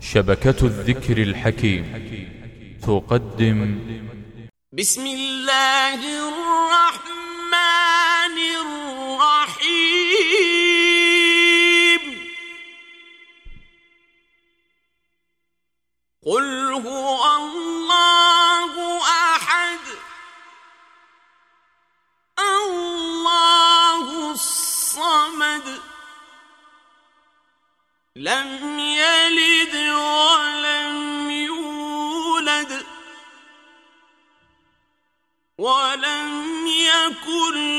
شبكة الذكر الحكيم. تقدم. بسم الله الرحمن الرحيم. قل هو الله أحد. الله الصمد. لم يلد ولم يكن